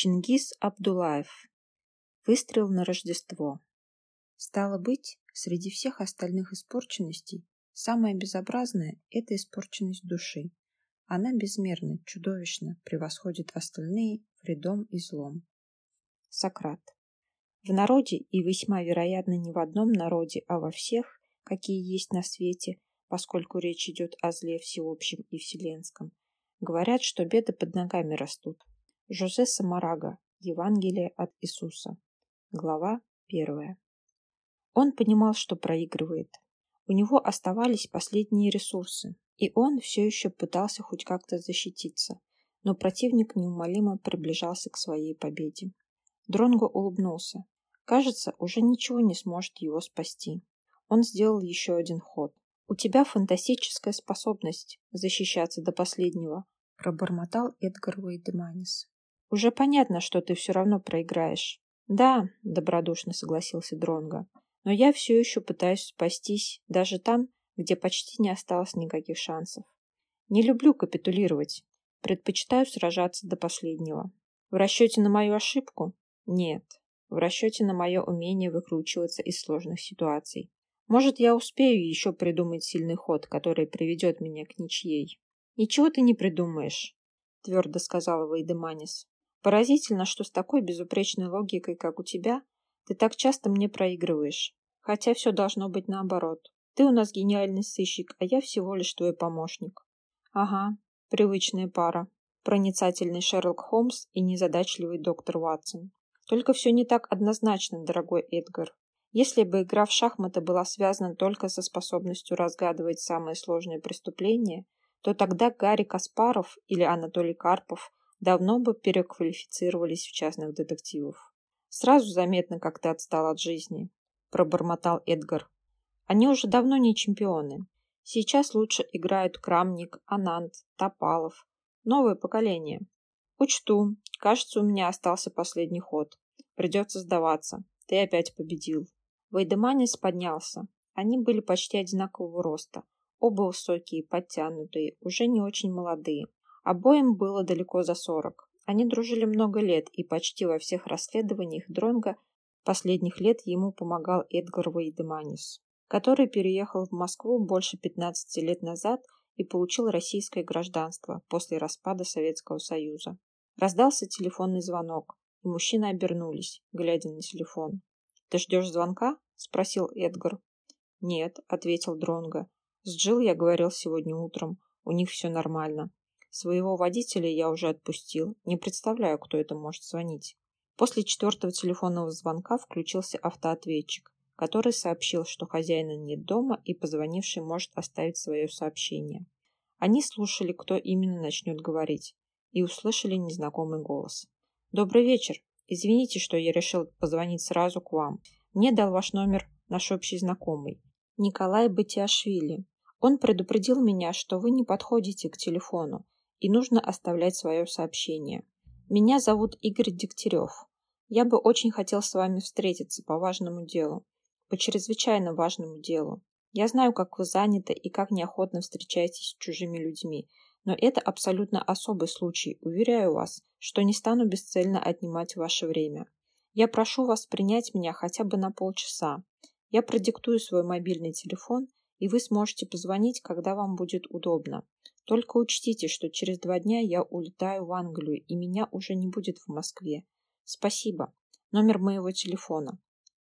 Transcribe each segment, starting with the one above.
Чингис Абдулаев. Выстрел на Рождество. Стало быть, среди всех остальных испорченностей, самая безобразная – это испорченность души. Она безмерно, чудовищно превосходит остальные вредом и злом. Сократ. В народе, и весьма вероятно не в одном народе, а во всех, какие есть на свете, поскольку речь идет о зле всеобщем и вселенском, говорят, что беды под ногами растут. Жозе Самарага. Евангелие от Иисуса. Глава первая. Он понимал, что проигрывает. У него оставались последние ресурсы, и он все еще пытался хоть как-то защититься, но противник неумолимо приближался к своей победе. Дронго улыбнулся. Кажется, уже ничего не сможет его спасти. Он сделал еще один ход. «У тебя фантастическая способность защищаться до последнего», пробормотал Эдгар Вейдеманис. Уже понятно, что ты все равно проиграешь. Да, добродушно согласился Дронго. Но я все еще пытаюсь спастись, даже там, где почти не осталось никаких шансов. Не люблю капитулировать. Предпочитаю сражаться до последнего. В расчете на мою ошибку? Нет. В расчете на мое умение выкручиваться из сложных ситуаций. Может, я успею еще придумать сильный ход, который приведет меня к ничьей. Ничего ты не придумаешь, твердо сказала Вейдеманис. Поразительно, что с такой безупречной логикой, как у тебя, ты так часто мне проигрываешь. Хотя все должно быть наоборот. Ты у нас гениальный сыщик, а я всего лишь твой помощник. Ага, привычная пара. Проницательный Шерлок Холмс и незадачливый доктор Ватсон. Только все не так однозначно, дорогой Эдгар. Если бы игра в шахматы была связана только со способностью разгадывать самые сложные преступления, то тогда Гарри Каспаров или Анатолий Карпов давно бы переквалифицировались в частных детективов. Сразу заметно, как ты отстал от жизни, пробормотал Эдгар. Они уже давно не чемпионы. Сейчас лучше играют Крамник, Анант, Топалов. Новое поколение. Учту. Кажется, у меня остался последний ход. Придется сдаваться. Ты опять победил. Вейдеманис поднялся. Они были почти одинакового роста. Оба высокие, подтянутые, уже не очень молодые. Обоим было далеко за сорок. Они дружили много лет, и почти во всех расследованиях Дронга последних лет ему помогал Эдгар Вейдеманис, который переехал в Москву больше 15 лет назад и получил российское гражданство после распада Советского Союза. Раздался телефонный звонок, и мужчины обернулись, глядя на телефон. «Ты ждешь звонка?» – спросил Эдгар. «Нет», – ответил Дронга. «С Джилл я говорил сегодня утром. У них все нормально. Своего водителя я уже отпустил. Не представляю, кто это может звонить. После четвертого телефонного звонка включился автоответчик, который сообщил, что хозяина нет дома и позвонивший может оставить свое сообщение. Они слушали, кто именно начнет говорить, и услышали незнакомый голос. «Добрый вечер. Извините, что я решил позвонить сразу к вам. Мне дал ваш номер наш общий знакомый. Николай Батиашвили. Он предупредил меня, что вы не подходите к телефону, и нужно оставлять свое сообщение. Меня зовут Игорь Дегтярев. Я бы очень хотел с вами встретиться по важному делу, по чрезвычайно важному делу. Я знаю, как вы заняты и как неохотно встречаетесь с чужими людьми, но это абсолютно особый случай. Уверяю вас, что не стану бесцельно отнимать ваше время. Я прошу вас принять меня хотя бы на полчаса. Я продиктую свой мобильный телефон, и вы сможете позвонить, когда вам будет удобно. Только учтите, что через два дня я улетаю в Англию, и меня уже не будет в Москве. Спасибо. Номер моего телефона.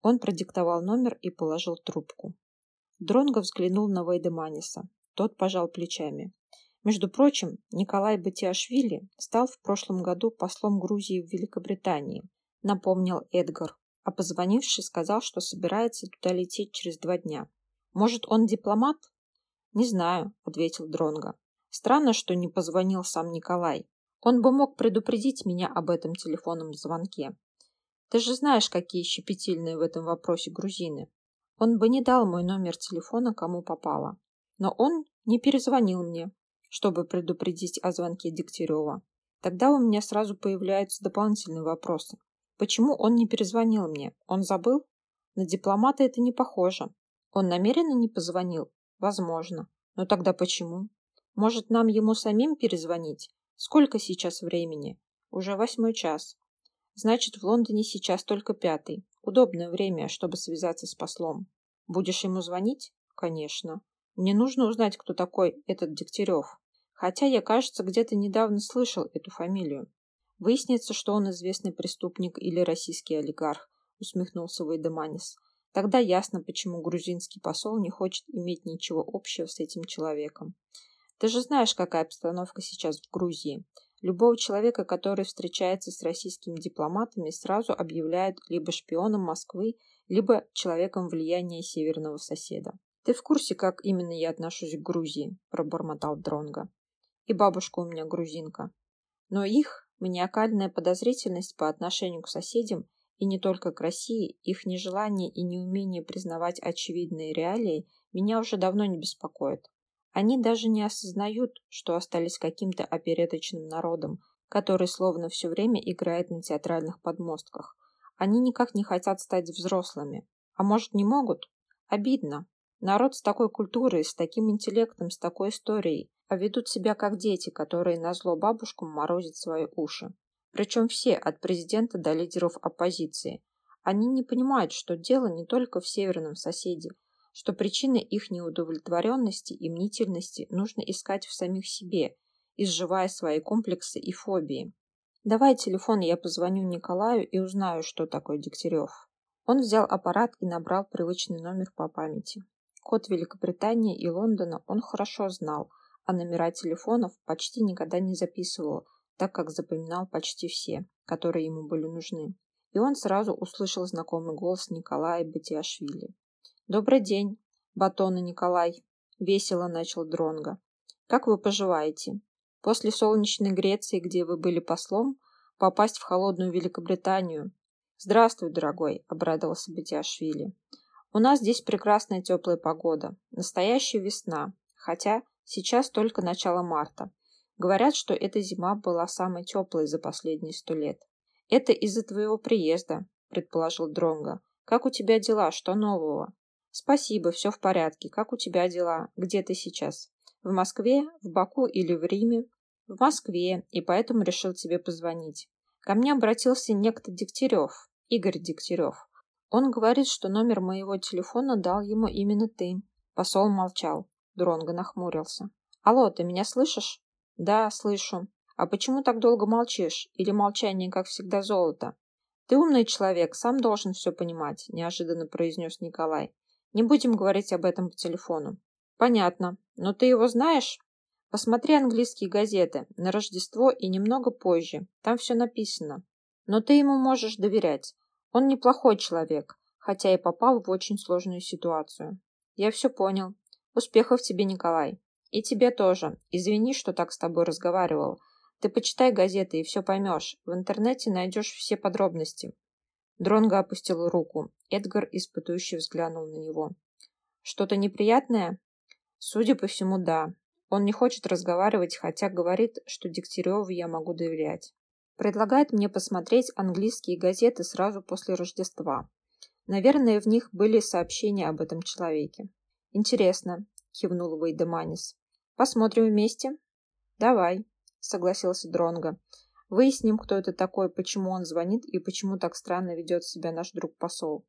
Он продиктовал номер и положил трубку. Дронго взглянул на Вейдеманиса. Тот пожал плечами. Между прочим, Николай Батиашвили стал в прошлом году послом Грузии в Великобритании, напомнил Эдгар, а позвонивший сказал, что собирается туда лететь через два дня. Может, он дипломат? Не знаю, ответил Дронго. Странно, что не позвонил сам Николай. Он бы мог предупредить меня об этом телефонном звонке. Ты же знаешь, какие щепетильные в этом вопросе грузины. Он бы не дал мой номер телефона кому попало. Но он не перезвонил мне, чтобы предупредить о звонке Дегтярева. Тогда у меня сразу появляются дополнительные вопросы. Почему он не перезвонил мне? Он забыл? На дипломата это не похоже. Он намеренно не позвонил? Возможно. Но тогда почему? Может, нам ему самим перезвонить? Сколько сейчас времени? Уже восьмой час. Значит, в Лондоне сейчас только пятый. Удобное время, чтобы связаться с послом. Будешь ему звонить? Конечно. Мне нужно узнать, кто такой этот Дегтярев. Хотя я, кажется, где-то недавно слышал эту фамилию. Выяснится, что он известный преступник или российский олигарх, усмехнулся Вейдеманис. Тогда ясно, почему грузинский посол не хочет иметь ничего общего с этим человеком. Ты же знаешь, какая обстановка сейчас в Грузии. Любого человека, который встречается с российскими дипломатами, сразу объявляют либо шпионом Москвы, либо человеком влияния северного соседа. Ты в курсе, как именно я отношусь к Грузии? пробормотал Дронга. И бабушка у меня грузинка. Но их маниакальная подозрительность по отношению к соседям и не только к России, их нежелание и неумение признавать очевидные реалии меня уже давно не беспокоит. Они даже не осознают, что остались каким-то опереточным народом, который словно все время играет на театральных подмостках. Они никак не хотят стать взрослыми. А может, не могут? Обидно. Народ с такой культурой, с таким интеллектом, с такой историей, а ведут себя как дети, которые на зло бабушкам морозят свои уши. Причем все, от президента до лидеров оппозиции. Они не понимают, что дело не только в северном соседе, что причины их неудовлетворенности и мнительности нужно искать в самих себе, изживая свои комплексы и фобии. «Давай телефон, я позвоню Николаю и узнаю, что такое Дегтярев». Он взял аппарат и набрал привычный номер по памяти. Код Великобритании и Лондона он хорошо знал, а номера телефонов почти никогда не записывал, так как запоминал почти все, которые ему были нужны. И он сразу услышал знакомый голос Николая Батиашвили. «Добрый день, Батона Николай!» — весело начал Дронга. «Как вы поживаете? После солнечной Греции, где вы были послом, попасть в холодную Великобританию?» «Здравствуй, дорогой!» — обрадовался Батиашвили. «У нас здесь прекрасная теплая погода, настоящая весна, хотя сейчас только начало марта, Говорят, что эта зима была самой теплой за последние сто лет. Это из-за твоего приезда, предположил Дронга. Как у тебя дела? Что нового? Спасибо, все в порядке. Как у тебя дела? Где ты сейчас? В Москве, в Баку или в Риме? В Москве, и поэтому решил тебе позвонить. Ко мне обратился некто Дегтярев, Игорь Дегтярев. Он говорит, что номер моего телефона дал ему именно ты. Посол молчал. Дронго нахмурился. Алло, ты меня слышишь? Да, слышу. А почему так долго молчишь? Или молчание, как всегда, золото? Ты умный человек, сам должен все понимать, неожиданно произнес Николай. Не будем говорить об этом по телефону. Понятно. Но ты его знаешь? Посмотри английские газеты на Рождество и немного позже. Там все написано. Но ты ему можешь доверять. Он неплохой человек, хотя и попал в очень сложную ситуацию. Я все понял. Успехов тебе, Николай. И тебе тоже. Извини, что так с тобой разговаривал. Ты почитай газеты и все поймешь. В интернете найдешь все подробности. Дронго опустил руку. Эдгар испытующе взглянул на него. Что-то неприятное? Судя по всему, да. Он не хочет разговаривать, хотя говорит, что Дегтяреву я могу доверять. Предлагает мне посмотреть английские газеты сразу после Рождества. Наверное, в них были сообщения об этом человеке. Интересно, кивнул Вейдеманис. Посмотрим вместе. Давай, согласился Дронго. Выясним, кто это такой, почему он звонит и почему так странно ведет себя наш друг-посол.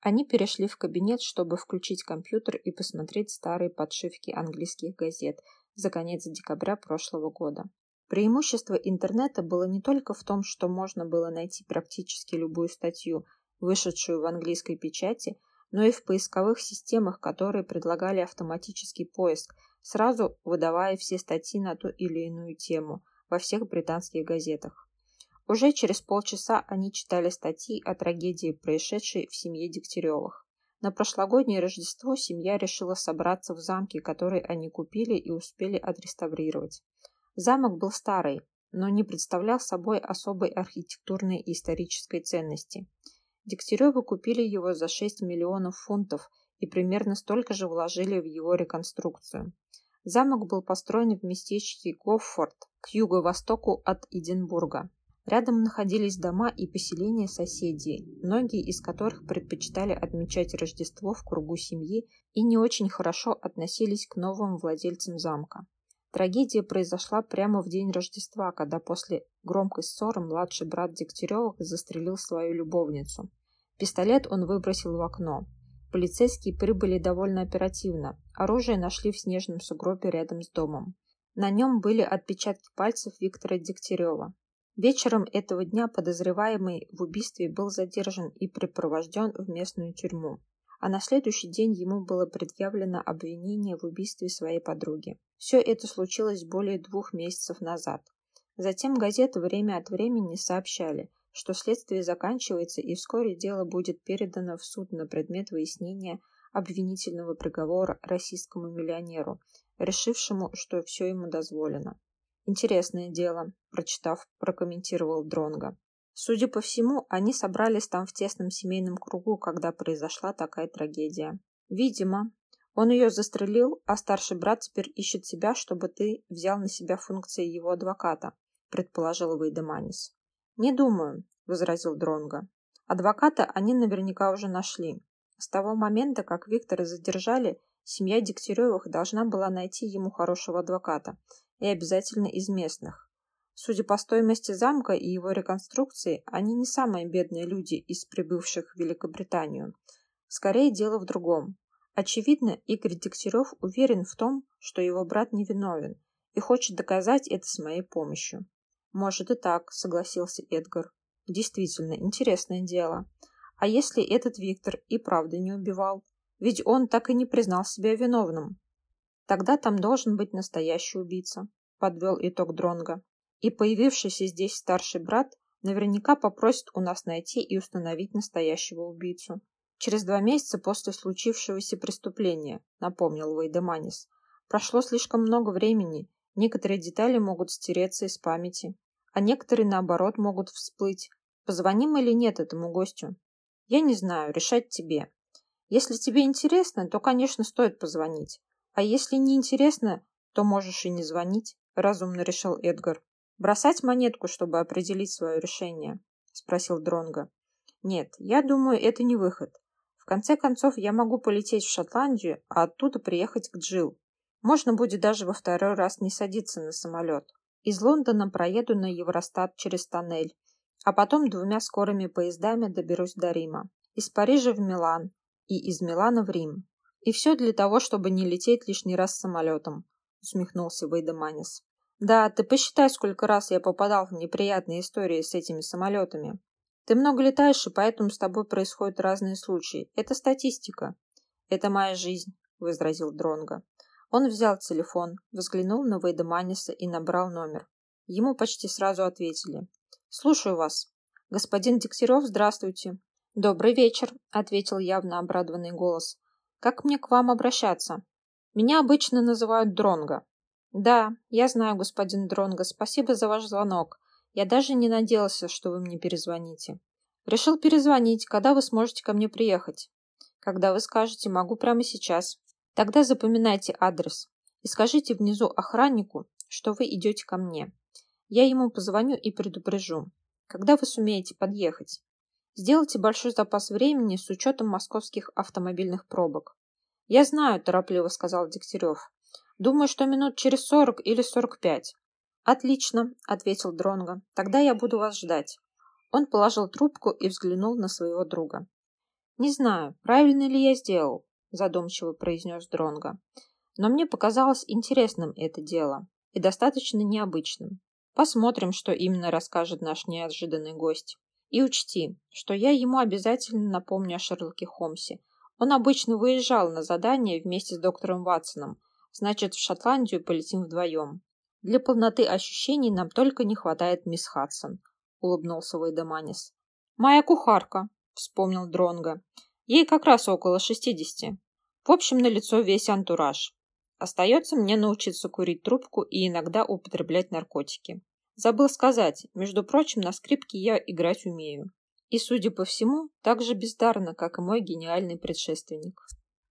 Они перешли в кабинет, чтобы включить компьютер и посмотреть старые подшивки английских газет за конец декабря прошлого года. Преимущество интернета было не только в том, что можно было найти практически любую статью, вышедшую в английской печати, но и в поисковых системах, которые предлагали автоматический поиск, сразу выдавая все статьи на ту или иную тему во всех британских газетах. Уже через полчаса они читали статьи о трагедии, происшедшей в семье Дегтяревых. На прошлогоднее Рождество семья решила собраться в замке, который они купили и успели отреставрировать. Замок был старый, но не представлял собой особой архитектурной и исторической ценности. Дегтяревы купили его за 6 миллионов фунтов и примерно столько же вложили в его реконструкцию. Замок был построен в местечке Гоффорд к юго-востоку от Эдинбурга. Рядом находились дома и поселения соседей, многие из которых предпочитали отмечать Рождество в кругу семьи и не очень хорошо относились к новым владельцам замка. Трагедия произошла прямо в день Рождества, когда после громкой ссоры младший брат Дегтяревых застрелил свою любовницу. Пистолет он выбросил в окно. Полицейские прибыли довольно оперативно. Оружие нашли в снежном сугробе рядом с домом. На нем были отпечатки пальцев Виктора Дегтярева. Вечером этого дня подозреваемый в убийстве был задержан и припровожден в местную тюрьму а на следующий день ему было предъявлено обвинение в убийстве своей подруги. Все это случилось более двух месяцев назад. Затем газеты время от времени сообщали, что следствие заканчивается и вскоре дело будет передано в суд на предмет выяснения обвинительного приговора российскому миллионеру, решившему, что все ему дозволено. Интересное дело, прочитав, прокомментировал Дронга. Судя по всему, они собрались там в тесном семейном кругу, когда произошла такая трагедия. Видимо, он ее застрелил, а старший брат теперь ищет себя, чтобы ты взял на себя функции его адвоката, предположил Вейдеманис. Не думаю, возразил Дронга. Адвоката они наверняка уже нашли. С того момента, как Виктора задержали, семья Дегтяревых должна была найти ему хорошего адвоката, и обязательно из местных. Судя по стоимости замка и его реконструкции, они не самые бедные люди из прибывших в Великобританию. Скорее дело в другом. Очевидно, Игорь Дегтярев уверен в том, что его брат невиновен и хочет доказать это с моей помощью. Может и так, согласился Эдгар. Действительно, интересное дело. А если этот Виктор и правда не убивал? Ведь он так и не признал себя виновным. Тогда там должен быть настоящий убийца, подвел итог Дронга и появившийся здесь старший брат наверняка попросит у нас найти и установить настоящего убийцу. Через два месяца после случившегося преступления, напомнил Вейдеманис. Прошло слишком много времени, некоторые детали могут стереться из памяти, а некоторые, наоборот, могут всплыть. Позвоним или нет этому гостю? Я не знаю, решать тебе. Если тебе интересно, то, конечно, стоит позвонить. А если не интересно, то можешь и не звонить, разумно решил Эдгар. Бросать монетку, чтобы определить свое решение? Спросил Дронга. Нет, я думаю, это не выход. В конце концов, я могу полететь в Шотландию, а оттуда приехать к Джил. Можно будет даже во второй раз не садиться на самолет. Из Лондона проеду на Евростат через тоннель, а потом двумя скорыми поездами доберусь до Рима. Из Парижа в Милан и из Милана в Рим. И все для того, чтобы не лететь лишний раз самолетом, усмехнулся Вейдеманис. Да, ты посчитай, сколько раз я попадал в неприятные истории с этими самолетами. Ты много летаешь, и поэтому с тобой происходят разные случаи. Это статистика. Это моя жизнь, возразил Дронго. Он взял телефон, взглянул на Вейдеманиса и набрал номер. Ему почти сразу ответили. «Слушаю вас. Господин Дегтярев, здравствуйте». «Добрый вечер», — ответил явно обрадованный голос. «Как мне к вам обращаться?» «Меня обычно называют Дронго. Да, я знаю, господин Дронго, спасибо за ваш звонок. Я даже не надеялся, что вы мне перезвоните. Решил перезвонить, когда вы сможете ко мне приехать. Когда вы скажете, могу прямо сейчас. Тогда запоминайте адрес и скажите внизу охраннику, что вы идете ко мне. Я ему позвоню и предупрежу, когда вы сумеете подъехать. Сделайте большой запас времени с учетом московских автомобильных пробок. Я знаю, торопливо сказал Дегтярев. Думаю, что минут через сорок или сорок пять. Отлично, ответил Дронго. Тогда я буду вас ждать. Он положил трубку и взглянул на своего друга. Не знаю, правильно ли я сделал, задумчиво произнес Дронго. Но мне показалось интересным это дело и достаточно необычным. Посмотрим, что именно расскажет наш неожиданный гость. И учти, что я ему обязательно напомню о Шерлоке Холмсе. Он обычно выезжал на задание вместе с доктором Ватсоном, Значит, в Шотландию полетим вдвоем. Для полноты ощущений нам только не хватает мисс Хадсон, улыбнулся Вейдеманис. Моя кухарка, вспомнил Дронга. Ей как раз около шестидесяти. В общем, на лицо весь антураж. Остается мне научиться курить трубку и иногда употреблять наркотики. Забыл сказать, между прочим, на скрипке я играть умею. И, судя по всему, так же бездарно, как и мой гениальный предшественник.